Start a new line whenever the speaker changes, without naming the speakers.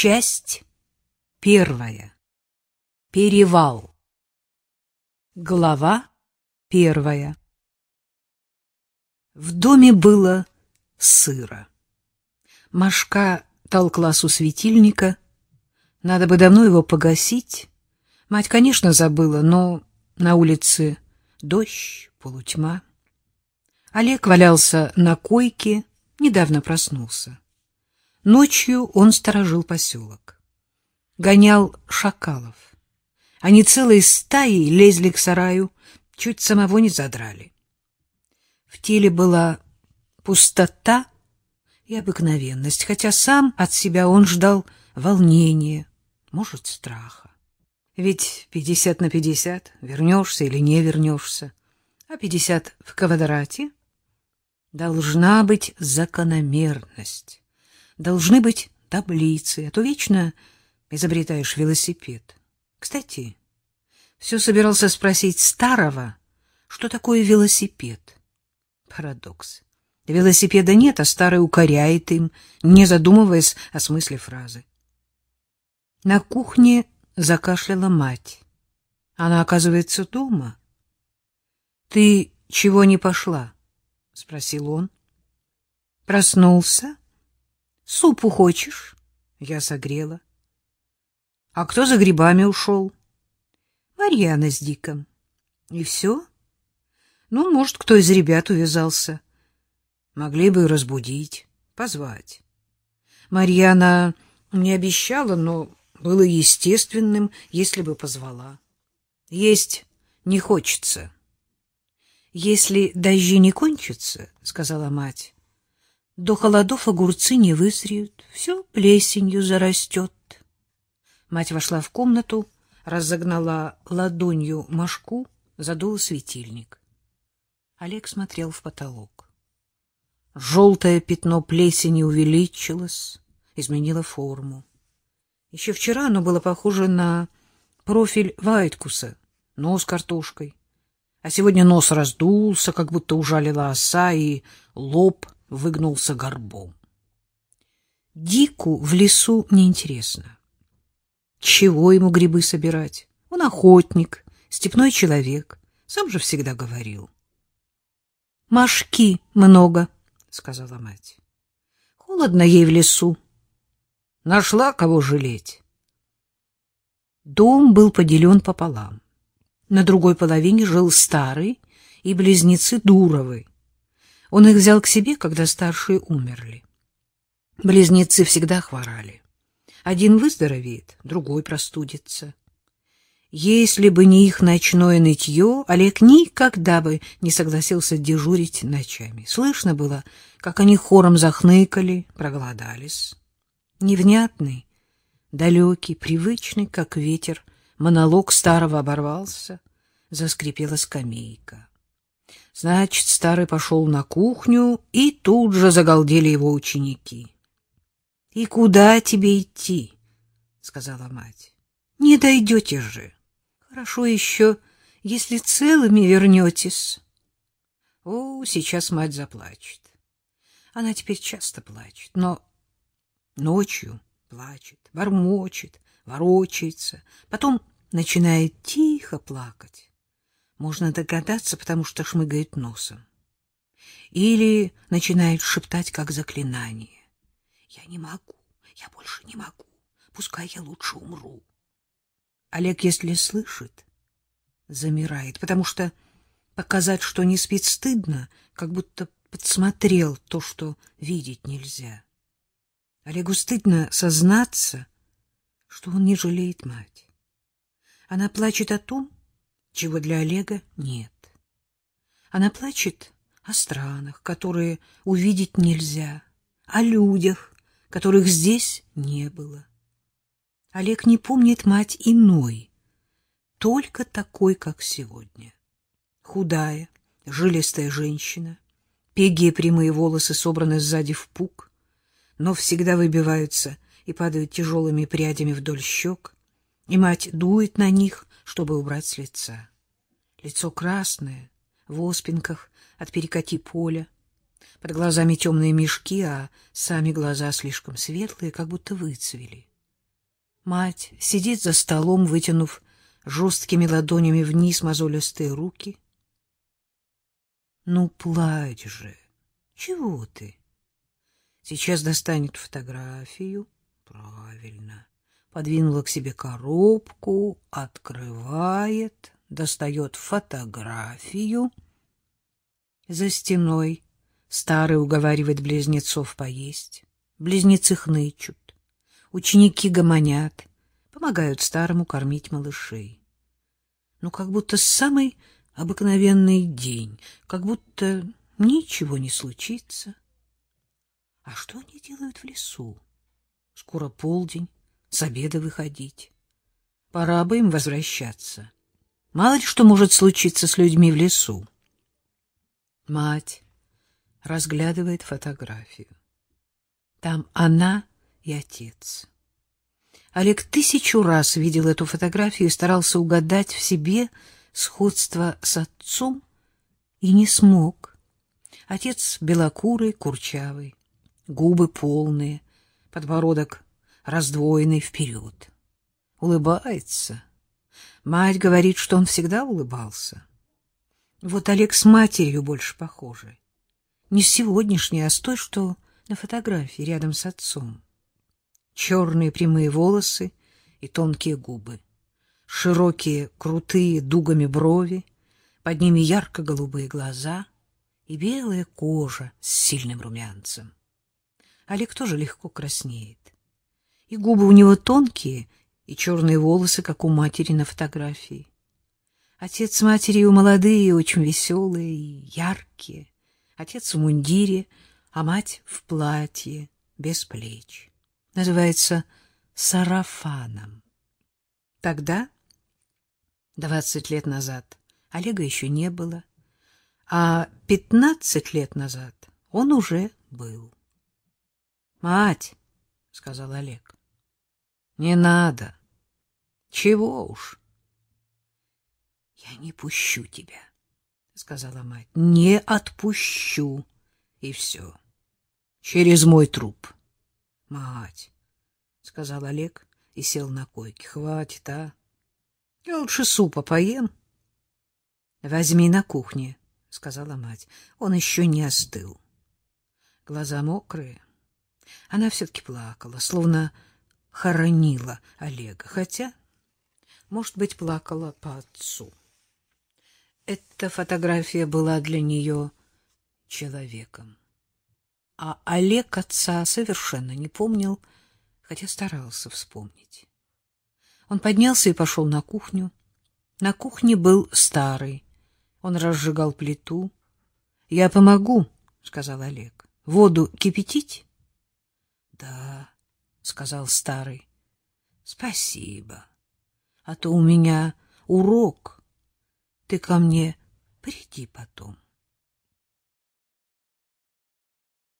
Часть первая. Перевал. Глава первая. В доме было сыро. Машка толклась у светильника. Надо бы давно его погасить. Мать, конечно, забыла, но на улице дождь, полутьма. Олег валялся на койке, недавно проснулся. Ночью он сторожил поселок. Гонял шакалов. Они целой стаей лезли к сараю, чуть самого не задрали. В теле была пустота и обыкновенность, хотя сам от себя он ждал волнения, может, страха. Ведь пятьдесят на пятьдесят, вернешься или не вернешься, а пятьдесят в квадрате должна быть закономерность, должны быть таблицы, а то вечно изобретаешь велосипед. Кстати, все собирался спросить старого, что такое велосипед. Парадокс. Велосипеда нет, а старый укоряет им, не задумываясь о смысле фразы. На кухне закашляла мать. Она, оказывается, дома. — Ты чего не пошла? — спросил он. — Проснулся? Супу хочешь? Я согрела. — А кто за грибами ушел? — Марьяна с Диком. — И все? Ну, может, кто из ребят увязался. Могли бы разбудить, позвать. Марьяна не обещала, но было естественным, если бы позвала. Есть не хочется. Если дожди не кончатся, сказала мать, до холодов огурцы не высреют, все плесенью зарастет. Мать вошла в комнату, разогнала ладонью мошку, задула светильник. Олег смотрел в потолок. Желтое пятно плесени увеличилось, изменило форму. Еще вчера оно было похоже на профиль Вайткуса, нос картошкой. А сегодня нос раздулся, как будто ужалила оса, и лоб выгнулся горбом. Дику в лесу неинтересно. Чего ему грибы собирать? Он охотник, степной человек, сам же всегда говорил. — Машки много, — сказала мать. — Холодно ей в лесу. Нашла кого жалеть. Дом был поделен пополам. На другой половине жил старый и близнецы Дуровы. Он их взял к себе, когда старшие умерли. Близнецы всегда хворали. Один выздоровеет, другой простудится. Если бы не их ночное нытье, Олег никогда бы не согласился дежурить ночами. Слышно было, как они хором захныкали, проголодались невнятный, далекий, привычный, как ветер, монолог старого оборвался, заскрипела скамейка. Значит, старый пошел на кухню, и тут же загалдели его ученики. — И куда тебе идти? — сказала мать. — Не дойдете же. Хорошо еще, если целыми вернетесь. О, сейчас мать заплачет. Она теперь часто плачет, но Ночью плачет, бормочет, ворочается, потом начинает тихо плакать. Можно догадаться, потому что шмыгает носом. Или начинает шептать, как заклинание. «Я не могу, я больше не могу, пускай я лучше умру». Олег, если слышит, замирает, потому что показать, что не спит, стыдно, как будто подсмотрел то, что видеть нельзя. Олегу стыдно сознаться, что он не жалеет мать. Она плачет о том, чего для Олега нет. Она плачет о странах, которые увидеть нельзя, о людях, которых здесь не было. Олег не помнит мать иной, только такой, как сегодня. Худая, жилистая женщина, пегие прямые волосы собраны сзади в пук, но всегда выбиваются и падают тяжелыми прядями вдоль щек, и мать дует на них, чтобы убрать с лица. Лицо красное, в оспинках от перекати поля, под глазами темные мешки, а сами глаза слишком светлые, как будто выцвели. Мать сидит за столом, вытянув жесткими ладонями вниз мозолистые руки. Ну, плачь же. Чего ты? Сейчас достанет фотографию. Правильно. Подвинула к себе коробку, открывает, достает фотографию. За стеной старый уговаривает близнецов поесть. Близнецы хнычут. Ученики гомонят, помогают старому кормить малышей. Ну, как будто самый обыкновенный день, как будто ничего не случится. А что они делают в лесу? Скоро полдень, с обеда выходить. Пора бы им возвращаться. Мало ли что может случиться с людьми в лесу. Мать разглядывает фотографию. Там она и отец. Олег тысячу раз видел эту фотографию и старался угадать в себе сходство с отцом и не смог. Отец белокурый, курчавый, губы полные, подбородок раздвоенный вперед. Улыбается. Мать говорит, что он всегда улыбался. Вот Олег с матерью больше похожи. Не с сегодняшней, а с той, что на фотографии рядом с отцом. Черные прямые волосы и тонкие губы. Широкие, крутые дугами брови, под ними ярко-голубые глаза и белая кожа с сильным румянцем. Олег тоже легко краснеет. И губы у него тонкие, и черные волосы, как у матери на фотографии. Отец с матерью молодые, очень веселые и яркие. Отец в мундире, а мать в платье, без плеч. Называется сарафаном. Тогда, двадцать лет назад, Олега еще не было, а пятнадцать лет назад он уже был. — Мать, — сказал Олег, — не надо. Чего уж. — Я не пущу тебя, — сказала мать. — Не отпущу. И все. Через мой труп. — Мать, — сказал Олег и сел на койке. — Хватит, а? Я лучше супа поем. — Возьми на кухне, — сказала мать. Он еще не остыл. Глаза мокрые. Она все-таки плакала, словно хоронила Олега, хотя, может быть, плакала по отцу. Эта фотография была для нее человеком. А Олег отца совершенно не помнил, хотя старался вспомнить. Он поднялся и пошел на кухню. На кухне был старый. Он разжигал плиту. — Я помогу, — сказал Олег. — Воду кипятить? — Да, — сказал старый. — Спасибо. А то у меня урок. Ты ко мне приди потом. —